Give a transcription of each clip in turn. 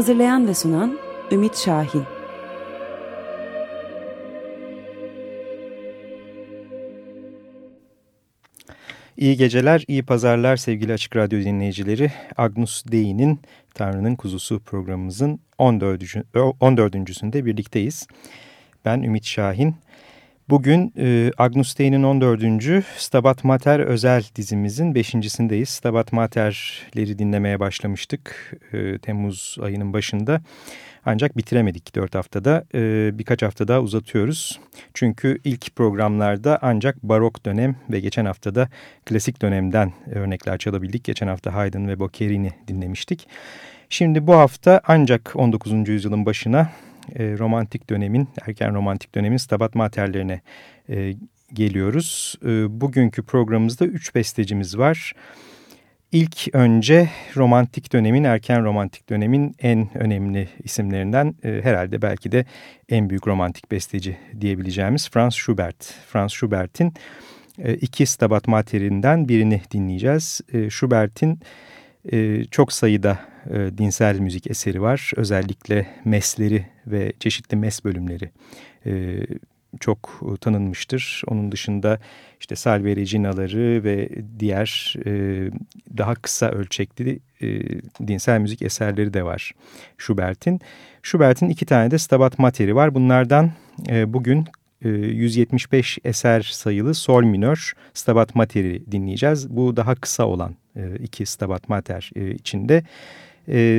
Hazırlayan ve sunan Ümit Şahin İyi geceler, iyi pazarlar sevgili Açık Radyo dinleyicileri. Agnus Dei'nin Tanrı'nın Kuzusu programımızın 14. 14.sünde birlikteyiz. Ben Ümit Şahin. Bugün e, Agnus Dei'nin 14. Stabat Mater özel dizimizin 5.sindeyiz. Stabat Mater'leri dinlemeye başlamıştık e, Temmuz ayının başında. Ancak bitiremedik 4 haftada. E, birkaç hafta daha uzatıyoruz. Çünkü ilk programlarda ancak barok dönem ve geçen haftada klasik dönemden örnekler çalabildik. Geçen hafta Haydn ve Boccherini dinlemiştik. Şimdi bu hafta ancak 19. yüzyılın başına e, romantik dönemin, erken romantik dönemin Stabat Mater'lerine e, geliyoruz. E, bugünkü programımızda üç bestecimiz var. İlk önce romantik dönemin, erken romantik dönemin en önemli isimlerinden e, herhalde belki de en büyük romantik besteci diyebileceğimiz Franz Schubert. Franz Schubert'in e, iki Stabat Mater'inden birini dinleyeceğiz. E, Schubert'in e, çok sayıda e, dinsel müzik eseri var. Özellikle mesleri ve çeşitli mes bölümleri e, çok tanınmıştır. Onun dışında işte Salve Regina'ları ve diğer e, daha kısa ölçekli e, dinsel müzik eserleri de var Schubert'in. Schubert'in iki tane de Stabat Mater'i var. Bunlardan e, bugün 175 e, eser sayılı Sol minör Stabat Mater'i dinleyeceğiz. Bu daha kısa olan e, iki Stabat Mater e, içinde.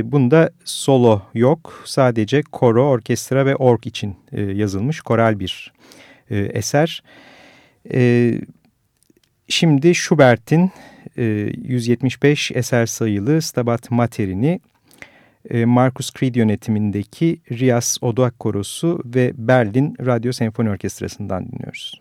Bunda solo yok. Sadece koro, orkestra ve ork için yazılmış koral bir eser. Şimdi Schubert'in 175 eser sayılı Stabat Mater'ini Marcus Creed yönetimindeki Rias Odoak Korosu ve Berlin Radyo Senfoni Orkestrası'ndan dinliyoruz.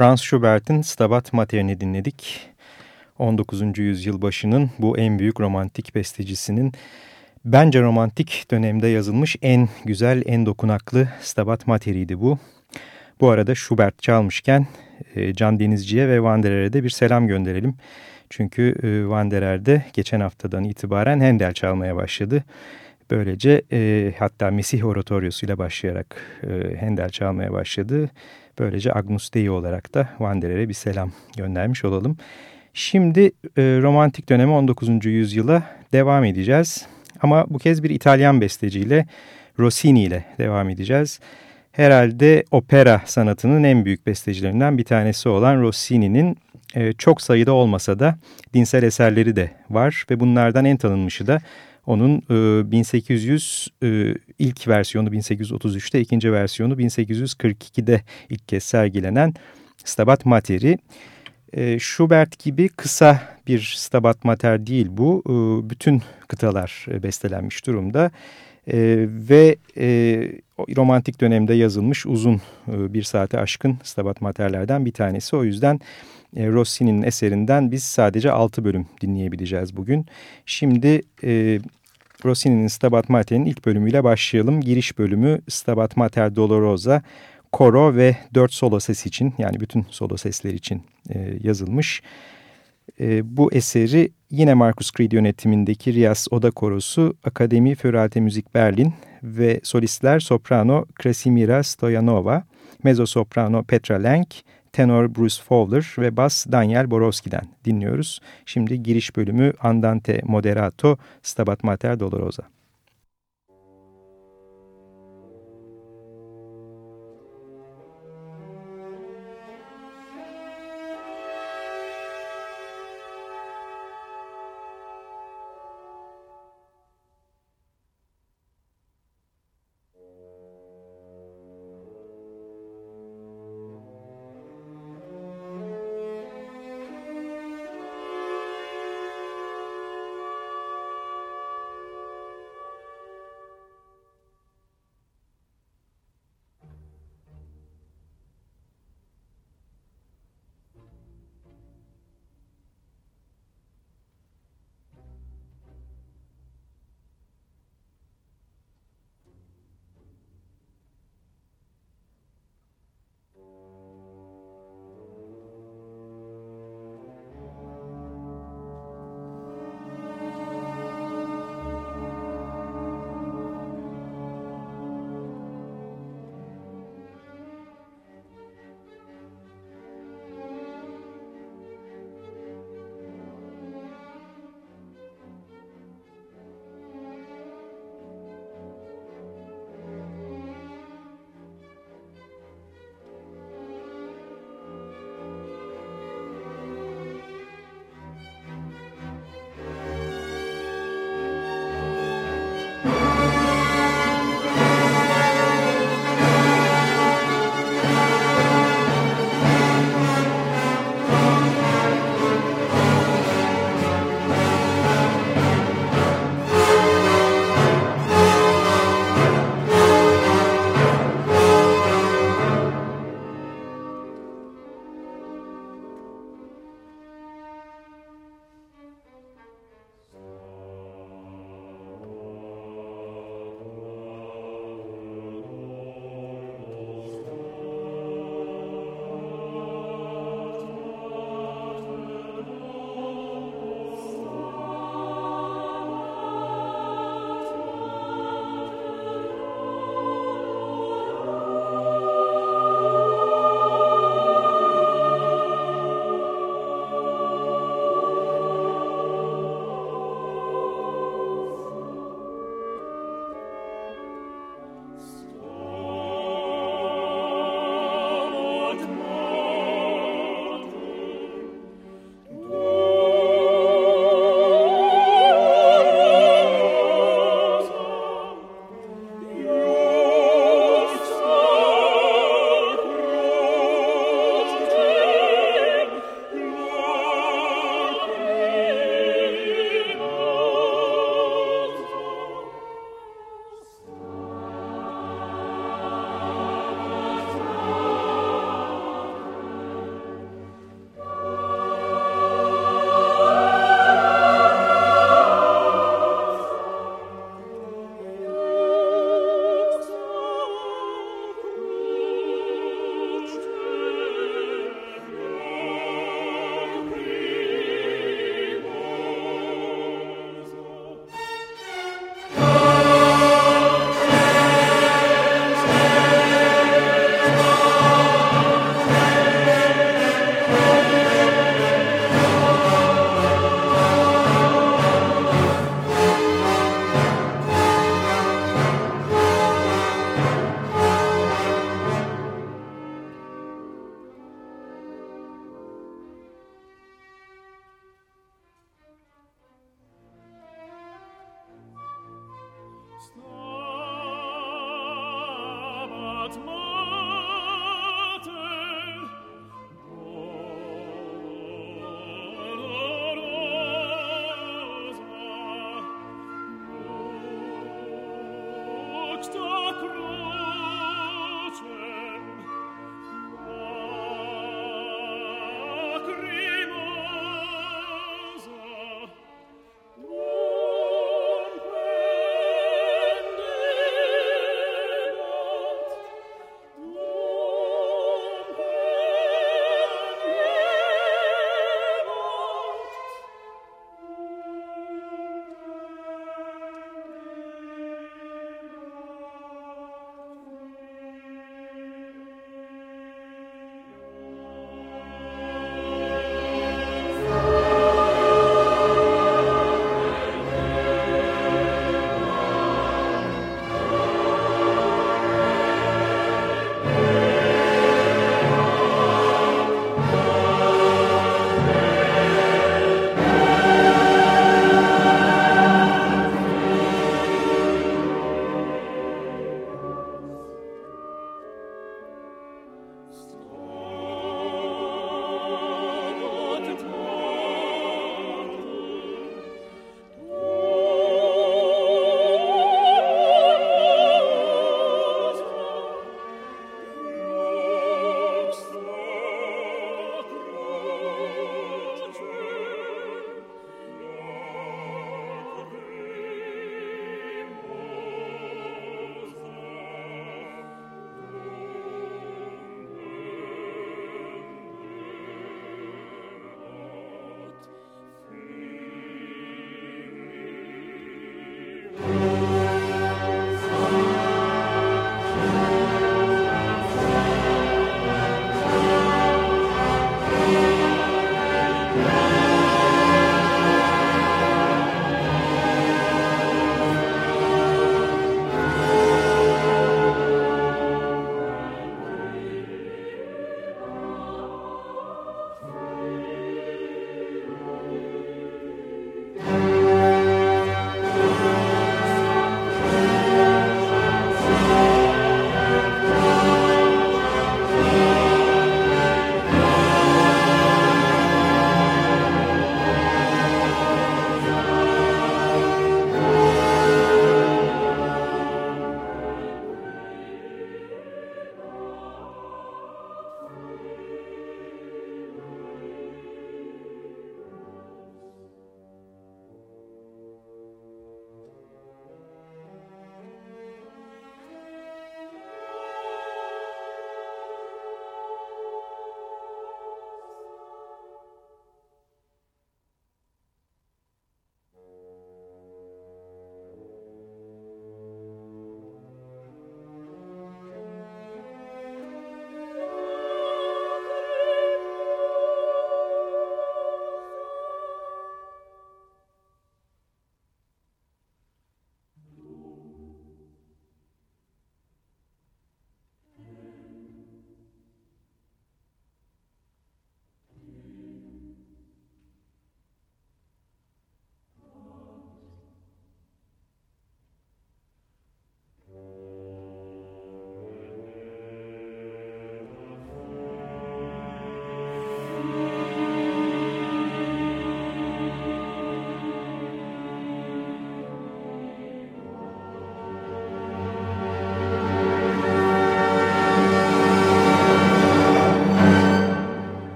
Franz Schubert'in Stabat Mater'ini dinledik. 19. yüzyıl başının bu en büyük romantik bestecisinin bence romantik dönemde yazılmış en güzel, en dokunaklı Stabat Mater'iydi bu. Bu arada Schubert çalmışken e, Can Denizci'ye ve Wanderer'e de bir selam gönderelim. Çünkü e, Wanderer de geçen haftadan itibaren Handel çalmaya başladı. Böylece e, hatta Mesih oratoryosu ile başlayarak e, Handel çalmaya başladı. Böylece Agnus Dei olarak da Wanderer'e bir selam göndermiş olalım. Şimdi e, romantik döneme 19. yüzyıla devam edeceğiz. Ama bu kez bir İtalyan besteciyle Rossini ile devam edeceğiz. Herhalde opera sanatının en büyük bestecilerinden bir tanesi olan Rossini'nin e, çok sayıda olmasa da dinsel eserleri de var. Ve bunlardan en tanınmışı da onun e, 1800 e, ilk versiyonu 1833'te, ikinci versiyonu 1842'de ilk kez sergilenen Stabat Mater'i. E, Schubert gibi kısa bir Stabat Mater değil bu. E, bütün kıtalar e, bestelenmiş durumda. E, ve e, romantik dönemde yazılmış uzun e, bir saate aşkın Stabat Mater'lerden bir tanesi. O yüzden e, Rossini'nin eserinden biz sadece 6 bölüm dinleyebileceğiz bugün. Şimdi e, Rossini'nin Stabat Mater'in ilk bölümüyle başlayalım. Giriş bölümü Stabat Mater Dolorosa, koro ve dört solo ses için yani bütün solo sesler için e, yazılmış. E, bu eseri yine Marcus Creed yönetimindeki Rias Oda Korosu, Akademi für Alte Müzik Berlin ve solistler soprano Krasimira Stoyanova, mezzo soprano Petra Lenk, tenor Bruce Fowler ve bas Daniel Borowski'den dinliyoruz. Şimdi giriş bölümü Andante Moderato Stabat Mater Dolorosa.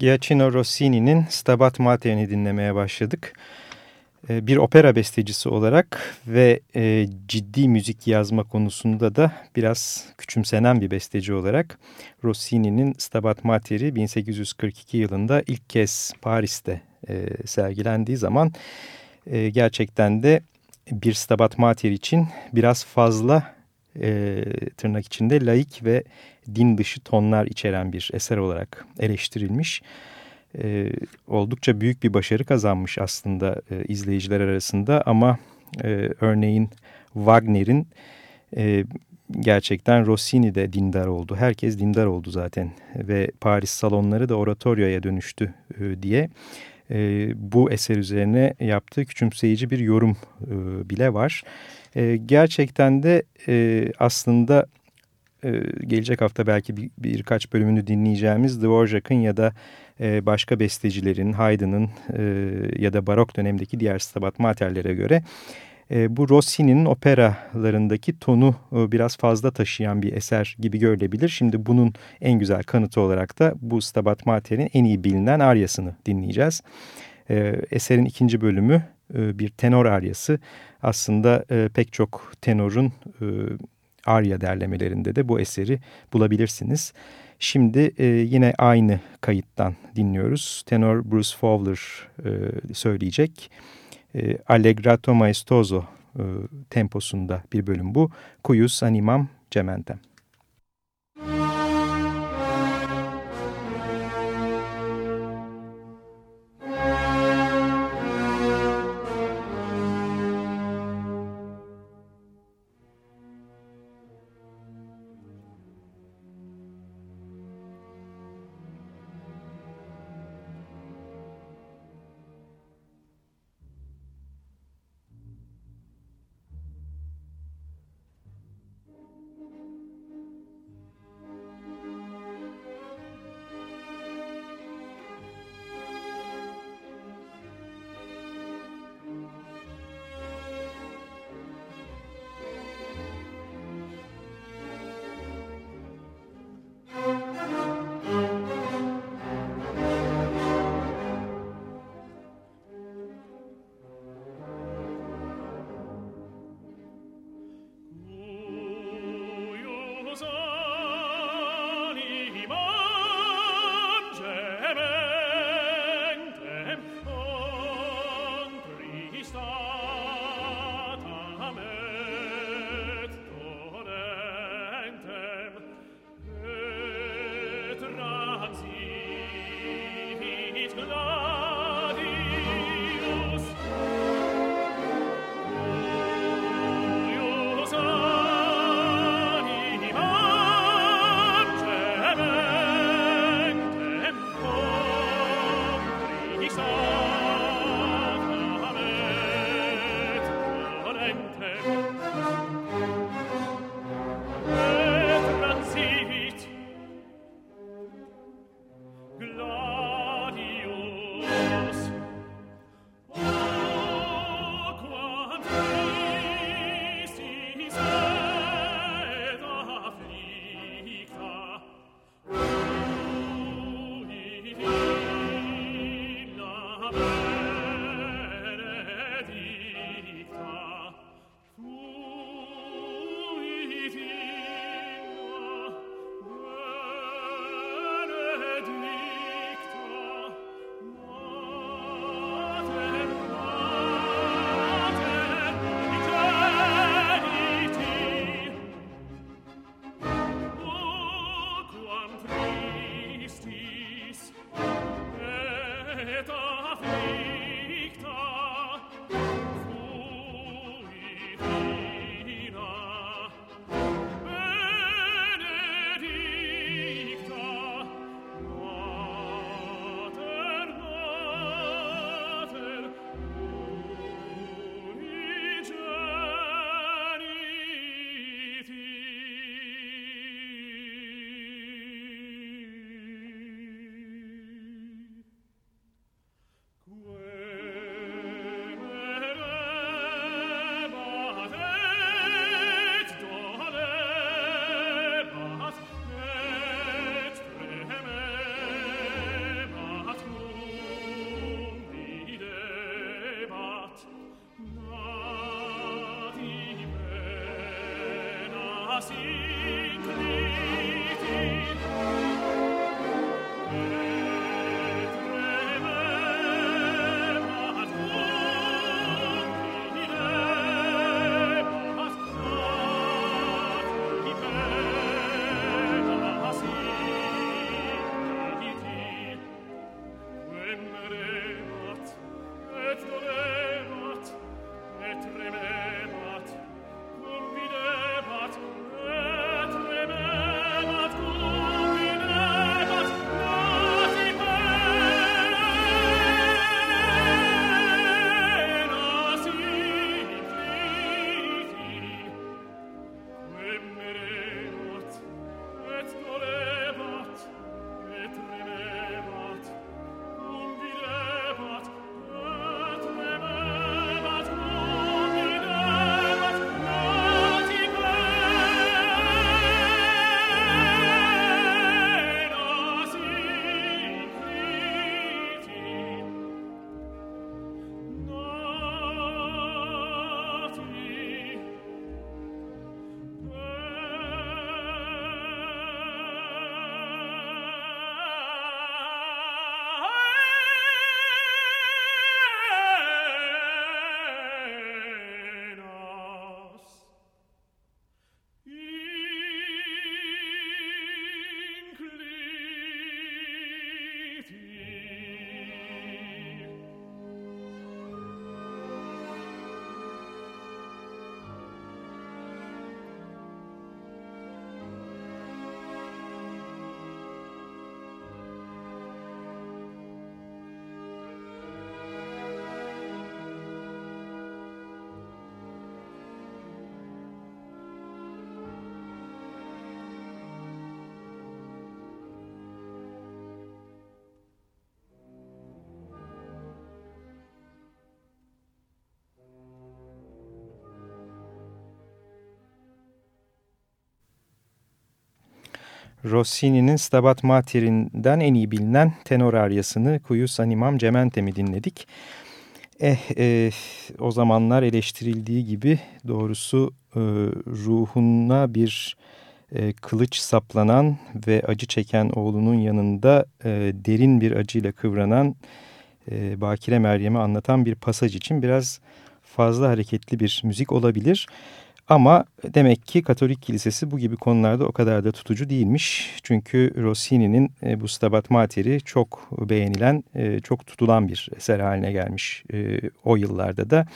Giacchino Rossini'nin Stabat Mater'ini dinlemeye başladık. Ee, bir opera bestecisi olarak ve e, ciddi müzik yazma konusunda da biraz küçümsenen bir besteci olarak Rossini'nin Stabat Mater'i 1842 yılında ilk kez Paris'te e, sergilendiği zaman e, gerçekten de bir Stabat Mater için biraz fazla e, tırnak içinde laik ve din dışı tonlar içeren bir eser olarak eleştirilmiş. E, oldukça büyük bir başarı kazanmış aslında e, izleyiciler arasında ama e, örneğin Wagner'in e, gerçekten Rossini de dindar oldu. Herkes dindar oldu zaten ve Paris salonları da oratoryoya dönüştü e, diye e, bu eser üzerine yaptığı küçümseyici bir yorum e, bile var. E, gerçekten de e, aslında e, gelecek hafta belki bir, birkaç bölümünü dinleyeceğimiz Dvorak'ın ya da e, başka bestecilerin, Haydn'ın e, ya da barok dönemdeki diğer Stabat Mater'lere göre e, bu Rossini'nin operalarındaki tonu e, biraz fazla taşıyan bir eser gibi görülebilir. Şimdi bunun en güzel kanıtı olarak da bu Stabat Mater'in en iyi bilinen aryasını dinleyeceğiz. E, eserin ikinci bölümü e, bir tenor aryası. Aslında e, pek çok tenorun e, arya derlemelerinde de bu eseri bulabilirsiniz. Şimdi e, yine aynı kayıttan dinliyoruz. Tenor Bruce Fowler e, söyleyecek e, Allegrato Maestoso e, temposunda bir bölüm bu. Cuyus animam cementem. Rossini'nin Stabat Mater'inden en iyi bilinen tenor aryasını Cuyus Animam Cementem'i dinledik. Eh, eh, o zamanlar eleştirildiği gibi doğrusu e, ruhuna bir e, kılıç saplanan ve acı çeken oğlunun yanında e, derin bir acıyla kıvranan e, Bakire Meryem'i anlatan bir pasaj için biraz fazla hareketli bir müzik olabilir. Ama demek ki Katolik Kilisesi bu gibi konularda o kadar da tutucu değilmiş. Çünkü Rossini'nin e, bu Stabat Mater'i çok beğenilen, e, çok tutulan bir eser haline gelmiş e, o yıllarda da.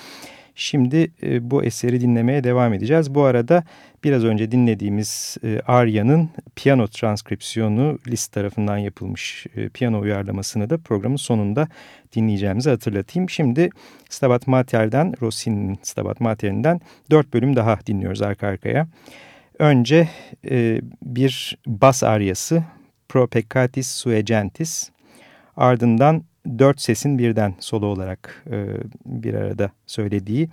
Şimdi e, bu eseri dinlemeye devam edeceğiz. Bu arada biraz önce dinlediğimiz e, Arya'nın piyano transkripsiyonu list tarafından yapılmış e, piyano uyarlamasını da programın sonunda dinleyeceğimizi hatırlatayım. Şimdi Stabat Mater'den, Rossini'nin Stabat Mater'inden dört bölüm daha dinliyoruz arka arkaya. Önce e, bir bas aryası Pro Peccatis Sue Gentis, ardından dört sesin birden solo olarak e, bir arada söylediği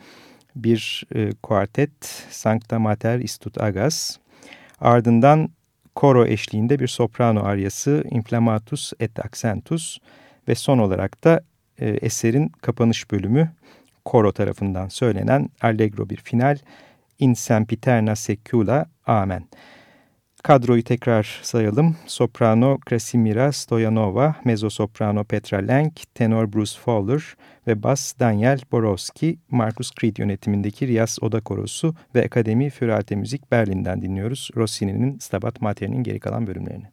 bir e, kuartet Sancta Mater Istut Agas. Ardından koro eşliğinde bir soprano aryası Inflammatus et Accentus ve son olarak da e, eserin kapanış bölümü koro tarafından söylenen allegro bir final In Sempiterna Secula Amen. Kadroyu tekrar sayalım. Soprano Krasimira Stoyanova, mezzo-soprano Petra Lenk, tenor Bruce Fowler ve bas Daniel Borowski, Marcus Creed yönetimindeki Rias Oda Korosu ve Akademi für Alte Müzik Berlin'den dinliyoruz. Rossini'nin Stabat Mater'inin geri kalan bölümlerini.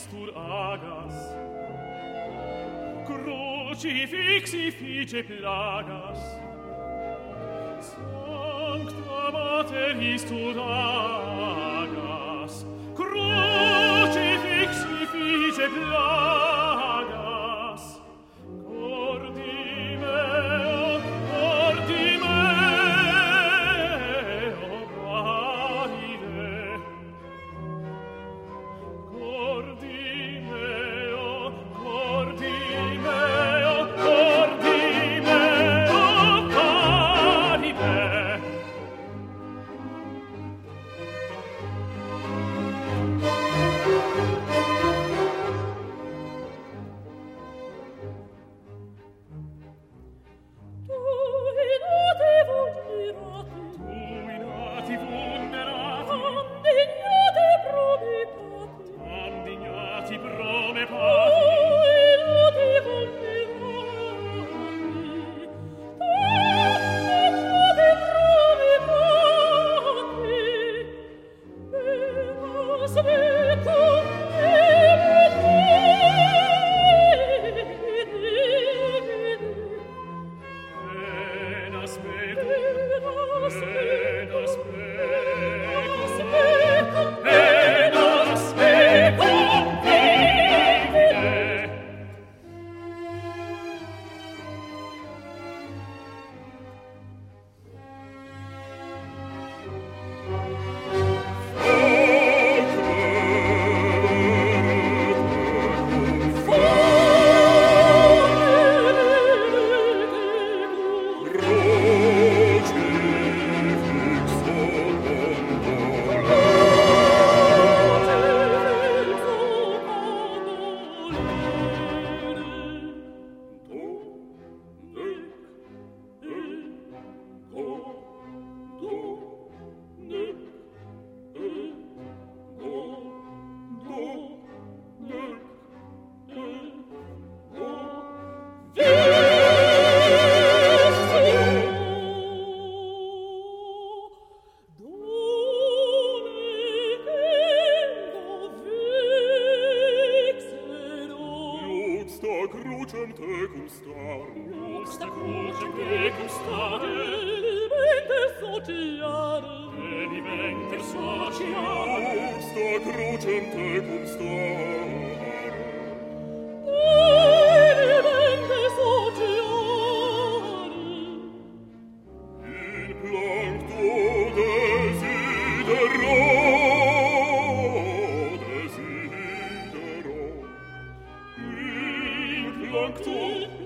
tristur agas. Crucifixi fice plagas. Sancta materis tua se ti.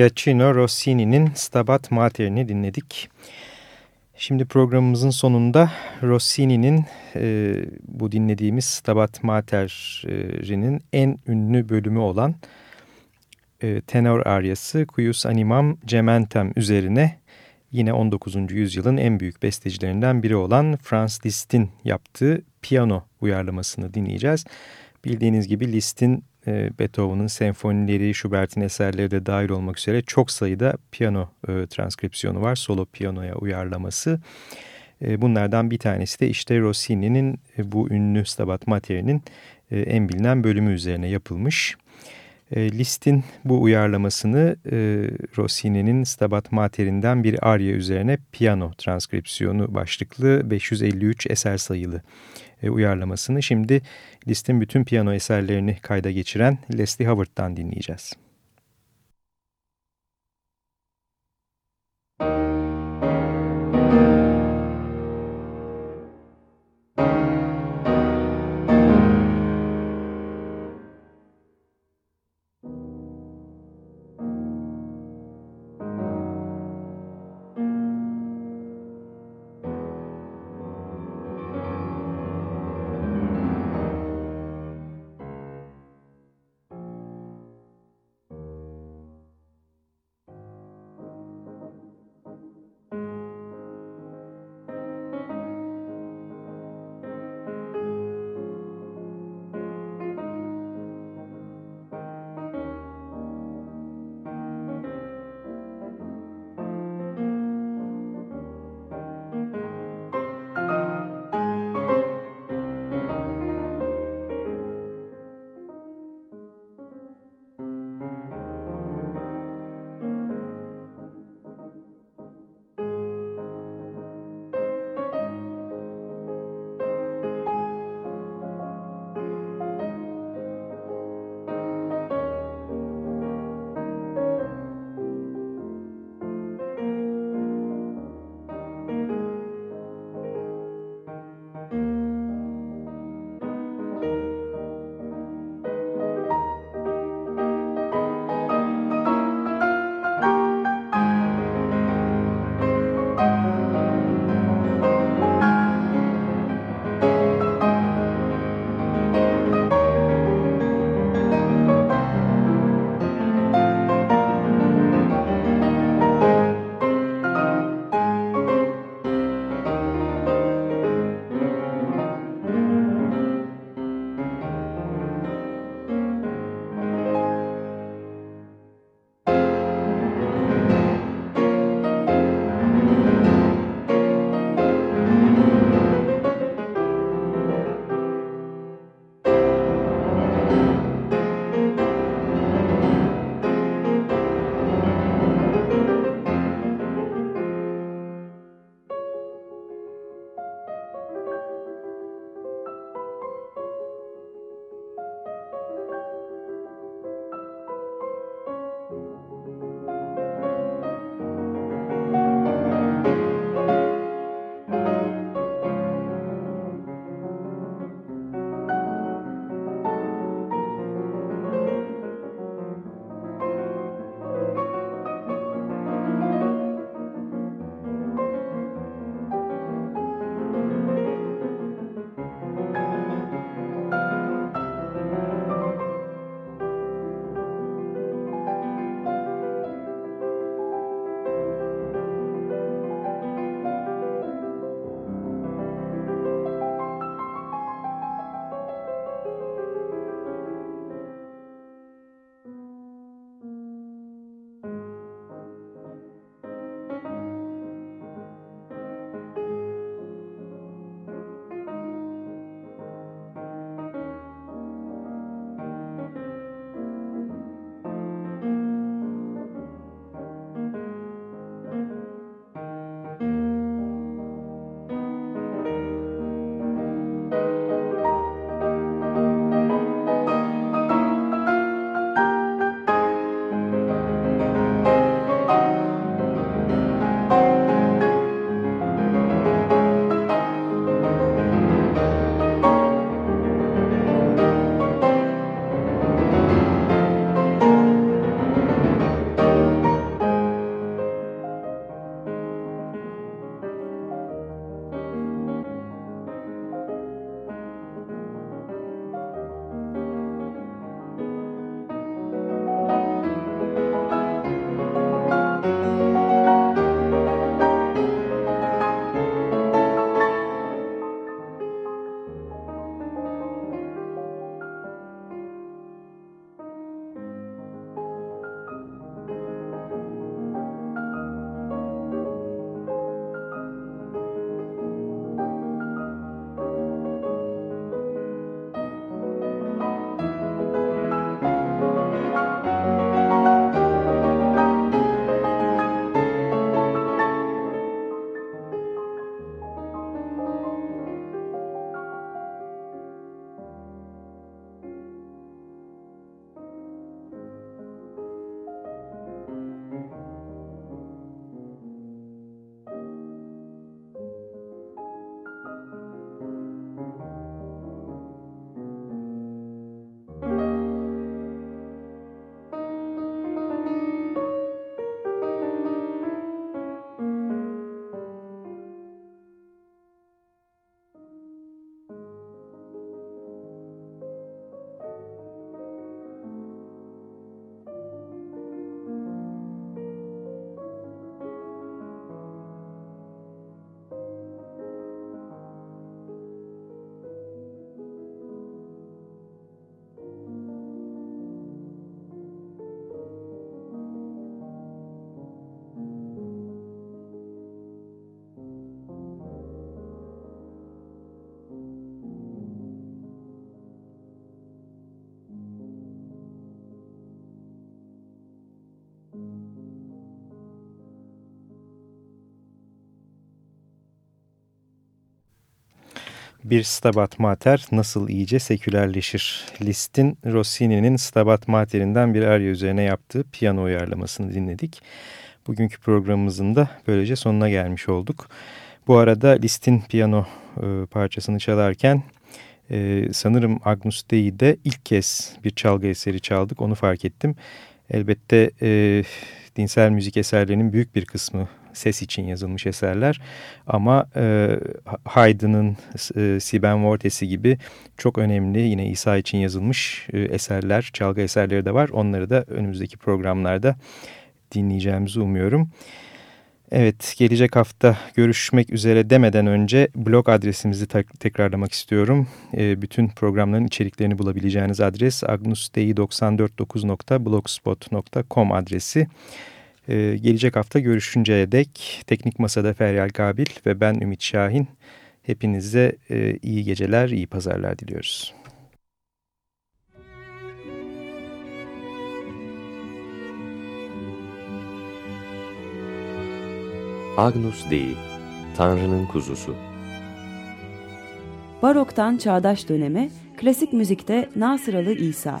Giacchino Rossini'nin Stabat Mater'ini dinledik. Şimdi programımızın sonunda Rossini'nin e, bu dinlediğimiz Stabat Mater'inin en ünlü bölümü olan e, tenor aryası Cuyus Animam Gementem üzerine yine 19. yüzyılın en büyük bestecilerinden biri olan Franz Liszt'in yaptığı piyano uyarlamasını dinleyeceğiz. Bildiğiniz gibi Liszt'in e, Beethoven'ın senfonileri, Schubert'in eserleri de dahil olmak üzere çok sayıda piyano e, transkripsiyonu var. Solo piyanoya uyarlaması. E, bunlardan bir tanesi de işte Rossini'nin e, bu ünlü Stabat Mater'inin en bilinen bölümü üzerine yapılmış. E, Liszt'in bu uyarlamasını Rossini'nin Stabat Mater'inden bir arya üzerine piyano transkripsiyonu başlıklı 553 eser sayılı e, uyarlamasını şimdi listin bütün piyano eserlerini kayda geçiren Leslie Howard'dan dinleyeceğiz. Bir Stabat Mater nasıl iyice sekülerleşir? Listin Rossini'nin Stabat Mater'inden bir arya üzerine yaptığı piyano uyarlamasını dinledik. Bugünkü programımızın da böylece sonuna gelmiş olduk. Bu arada Listin piyano e, parçasını çalarken e, sanırım Agnus Dei'de ilk kez bir çalgı eseri çaldık onu fark ettim. Elbette e, dinsel müzik eserlerinin büyük bir kısmı ses için yazılmış eserler. Ama e, Haydn'ın e, Siben Vortes'i gibi çok önemli yine İsa için yazılmış e, eserler, çalgı eserleri de var. Onları da önümüzdeki programlarda dinleyeceğimizi umuyorum. Evet, gelecek hafta görüşmek üzere demeden önce blog adresimizi tekrarlamak istiyorum. E, bütün programların içeriklerini bulabileceğiniz adres agnusdi949.blogspot.com adresi. Ee, gelecek hafta görüşünceye dek Teknik Masa'da Feryal Kabil ve ben Ümit Şahin. Hepinize e, iyi geceler, iyi pazarlar diliyoruz. Agnus Dei, Tanrı'nın kuzusu. Baroktan çağdaş döneme, klasik müzikte Nasıralı İsa.